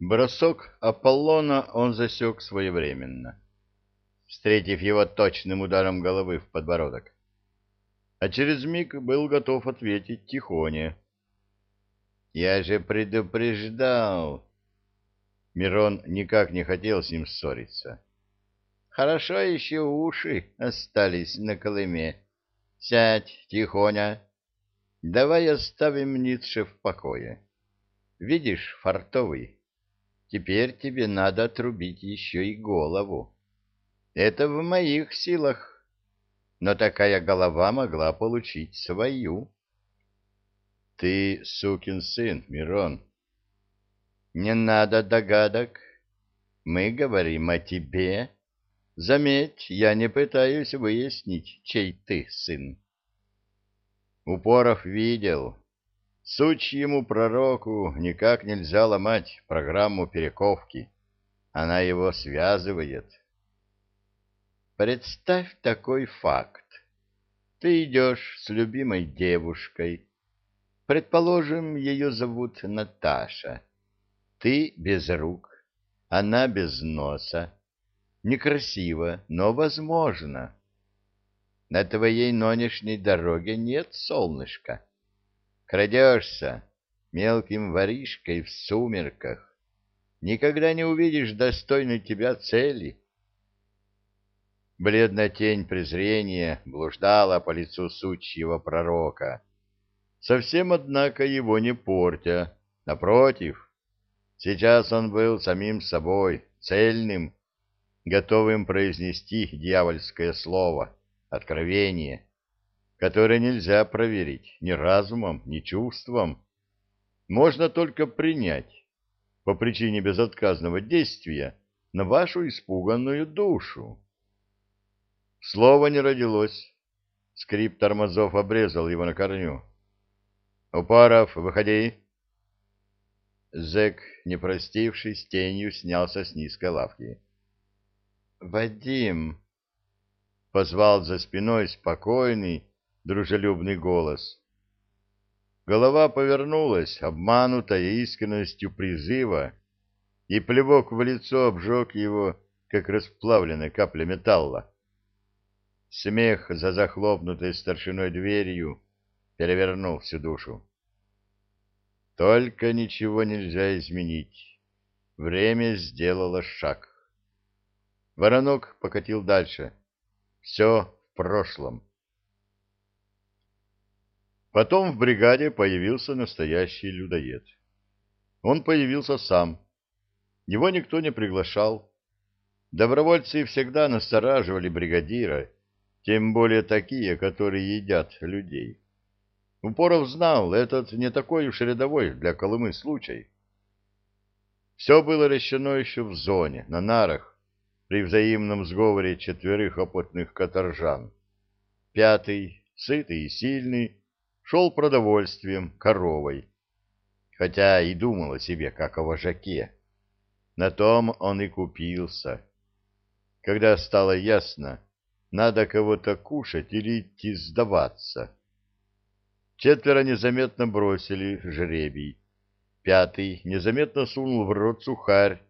Бросок Аполлона он засек своевременно, встретив его точным ударом головы в подбородок. А через миг был готов ответить Тихоне. «Я же предупреждал!» Мирон никак не хотел с ним ссориться. «Хорошо еще уши остались на Колыме. Сядь, Тихоня. Давай оставим Ницше в покое. Видишь, фартовый, Теперь тебе надо отрубить еще и голову. Это в моих силах. Но такая голова могла получить свою. Ты сукин сын, Мирон. Не надо догадок. Мы говорим о тебе. Заметь, я не пытаюсь выяснить, чей ты сын. Упоров видел, Сучьему пророку никак нельзя ломать программу перековки. Она его связывает. Представь такой факт. Ты идешь с любимой девушкой. Предположим, ее зовут Наташа. Ты без рук, она без носа. Некрасиво, но возможно. На твоей нынешней дороге нет солнышка. Крадешься мелким воришкой в сумерках. Никогда не увидишь достойной тебя цели. Бледная тень презрения блуждала по лицу сучьего пророка, совсем, однако, его не портя. Напротив, сейчас он был самим собой, цельным, готовым произнести дьявольское слово, откровение — которое нельзя проверить ни разумом, ни чувством. Можно только принять по причине безотказного действия на вашу испуганную душу. Слово не родилось. Скрип тормозов обрезал его на корню. «Упаров, выходи!» Зэк, не простившись, тенью снялся с низкой лавки. «Вадим!» — позвал за спиной спокойный, дружелюбный голос. Голова повернулась, обманутая искренностью призыва, и плевок в лицо обжег его, как расплавленная капля металла. Смех за захлопнутой старшиной дверью перевернул всю душу. Только ничего нельзя изменить. Время сделало шаг. Воронок покатил дальше. Все в прошлом. Потом в бригаде появился настоящий людоед. Он появился сам. Его никто не приглашал. Добровольцы всегда настораживали бригадира, тем более такие, которые едят людей. Упоров знал, этот не такой уж рядовой для Колымы случай. Все было решено еще в зоне, на нарах, при взаимном сговоре четверых опытных каторжан. Пятый, сытый и сильный, шел продовольствием, коровой, хотя и думал о себе как о вожаке. На том он и купился. Когда стало ясно, надо кого-то кушать или идти сдаваться. Четверо незаметно бросили жребий. Пятый незаметно сунул в рот сухарь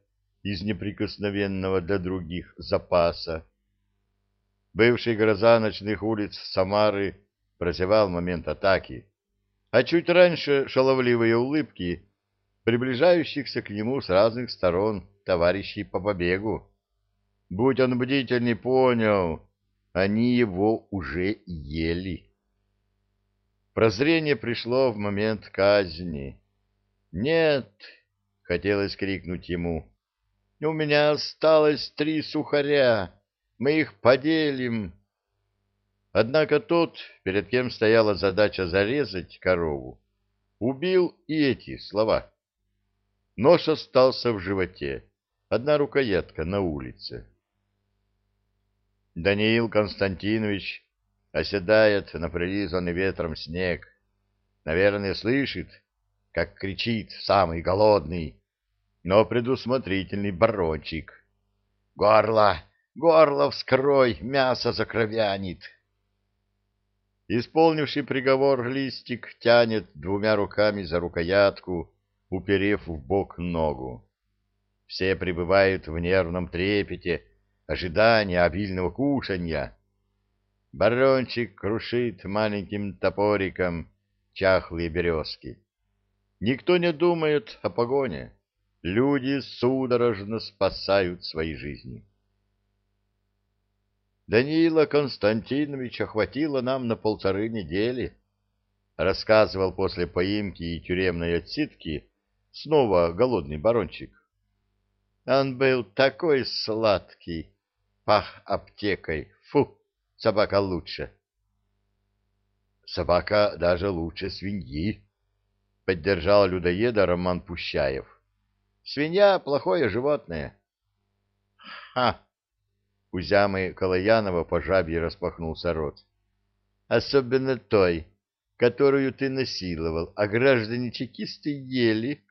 из неприкосновенного для других запаса. Бывший гроза ночных улиц Самары прозевал момент атаки, а чуть раньше шаловливые улыбки приближающихся к нему с разных сторон товарищей по побегу. Будь он бдительный, понял, они его уже ели. Прозрение пришло в момент казни. «Нет!» — хотелось крикнуть ему. «У меня осталось три сухаря. Мы их поделим. Однако тот, перед кем стояла задача зарезать корову, убил и эти слова. Нож остался в животе, одна рукоятка на улице. Даниил Константинович оседает на прилизанный ветром снег. Наверное, слышит, как кричит самый голодный, но предусмотрительный барончик. «Горло! Горло вскрой! Мясо закровянит!» Исполнивший приговор листик тянет двумя руками за рукоятку, уперев в бок ногу. Все пребывают в нервном трепете, ожидания обильного кушанья. Барончик крушит маленьким топориком чахлые березки. Никто не думает о погоне. Люди судорожно спасают свои жизни. Даниила Константиновича хватило нам на полторы недели, рассказывал после поимки и тюремной отсидки снова голодный барончик. Он был такой сладкий, пах аптекой. Фу, собака лучше. Собака даже лучше свиньи, поддержал людоеда Роман Пущаев. Свинья — плохое животное. Ха! У зямы Калаянова по жабье распахнулся рот. Особенно той, которую ты насиловал, а граждане чекисты ели.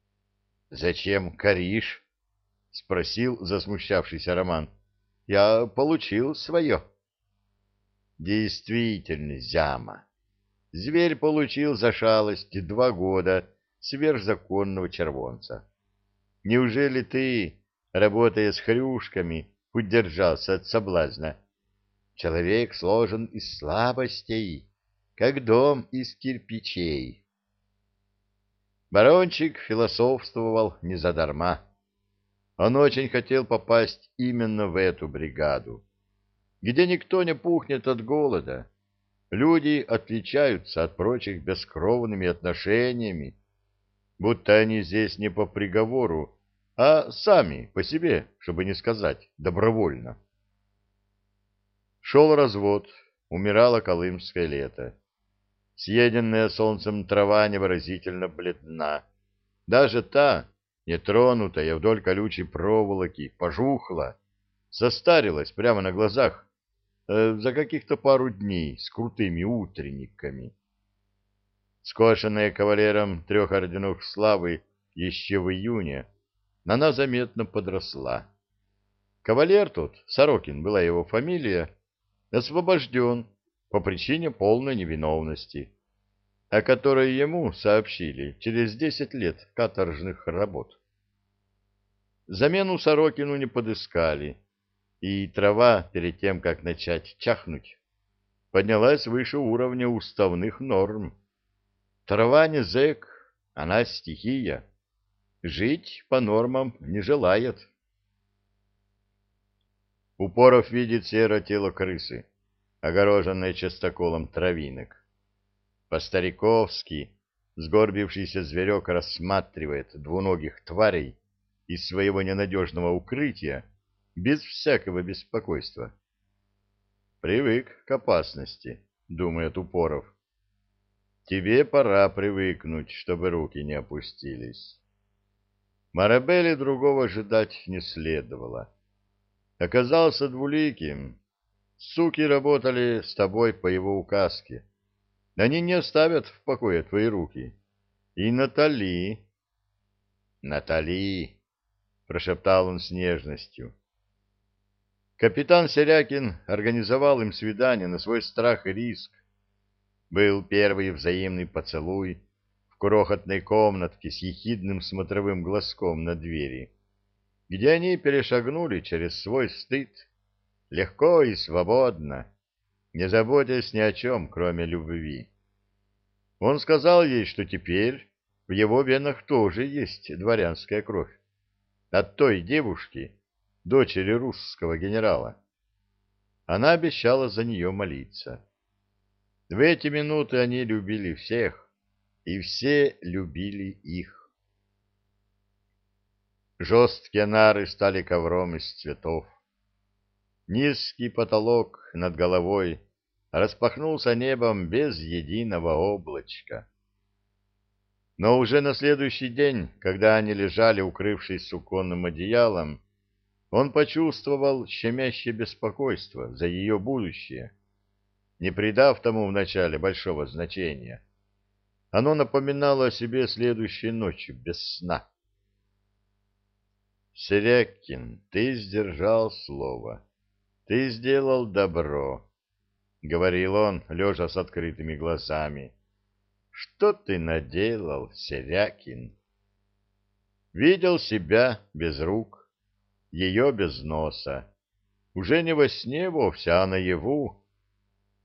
— Зачем коришь? — спросил засмущавшийся Роман. — Я получил свое. — Действительно, зяма. Зверь получил за шалость два года сверхзаконного червонца. Неужели ты, работая с хрюшками, удержался от соблазна. Человек сложен из слабостей, как дом из кирпичей. Барончик философствовал не задарма. Он очень хотел попасть именно в эту бригаду, где никто не пухнет от голода. Люди отличаются от прочих бескровными отношениями, будто они здесь не по приговору, а сами по себе, чтобы не сказать, добровольно. Шел развод, умирало колымское лето. Съеденная солнцем трава невыразительно бледна. Даже та, нетронутая вдоль колючей проволоки, пожухла, состарилась прямо на глазах э, за каких-то пару дней с крутыми утренниками. Скошенная кавалером трех орденов славы еще в июне, она заметно подросла. Кавалер тот, Сорокин была его фамилия, освобожден по причине полной невиновности, о которой ему сообщили через десять лет каторжных работ. Замену Сорокину не подыскали, и трава, перед тем, как начать чахнуть, поднялась выше уровня уставных норм. Трава не зэк, она стихия жить по нормам не желает. Упоров видит серое тело крысы, огороженное частоколом травинок. По-стариковски сгорбившийся зверек рассматривает двуногих тварей из своего ненадежного укрытия без всякого беспокойства. «Привык к опасности», — думает Упоров. «Тебе пора привыкнуть, чтобы руки не опустились». Марабелли другого ожидать не следовало. Оказался двуликим. Суки работали с тобой по его указке. Они не оставят в покое твои руки. И Натали... Натали... Прошептал он с нежностью. Капитан Серякин организовал им свидание на свой страх и риск. Был первый взаимный поцелуй, крохотной комнатке с ехидным смотровым глазком на двери, где они перешагнули через свой стыд, легко и свободно, не заботясь ни о чем, кроме любви. Он сказал ей, что теперь в его венах тоже есть дворянская кровь. От той девушки, дочери русского генерала. Она обещала за нее молиться. В эти минуты они любили всех, и все любили их. Жесткие нары стали ковром из цветов. Низкий потолок над головой распахнулся небом без единого облачка. Но уже на следующий день, когда они лежали, укрывшись суконным одеялом, он почувствовал щемящее беспокойство за ее будущее, не придав тому вначале большого значения. Оно напоминало о себе следующей ночью без сна. «Серякин, ты сдержал слово. Ты сделал добро», — говорил он, лежа с открытыми глазами. «Что ты наделал, Серякин?» Видел себя без рук, ее без носа. Уже не во сне вовсе, а наяву.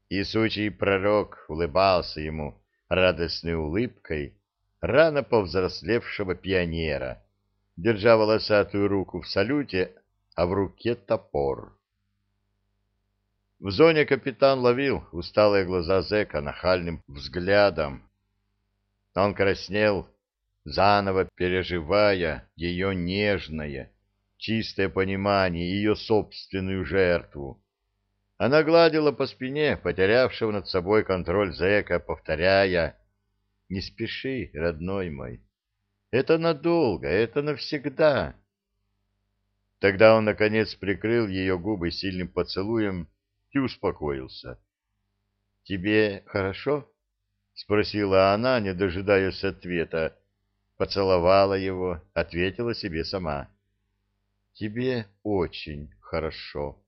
И сучий пророк улыбался ему радостной улыбкой рано повзрослевшего пионера, держа волосатую руку в салюте, а в руке топор. В зоне капитан ловил усталые глаза зэка нахальным взглядом. Он краснел, заново переживая ее нежное, чистое понимание, ее собственную жертву. Она гладила по спине потерявшего над собой контроль зэка, повторяя «Не спеши, родной мой, это надолго, это навсегда». Тогда он, наконец, прикрыл ее губы сильным поцелуем и успокоился. — Тебе хорошо? — спросила она, не дожидаясь ответа. Поцеловала его, ответила себе сама. — Тебе очень хорошо.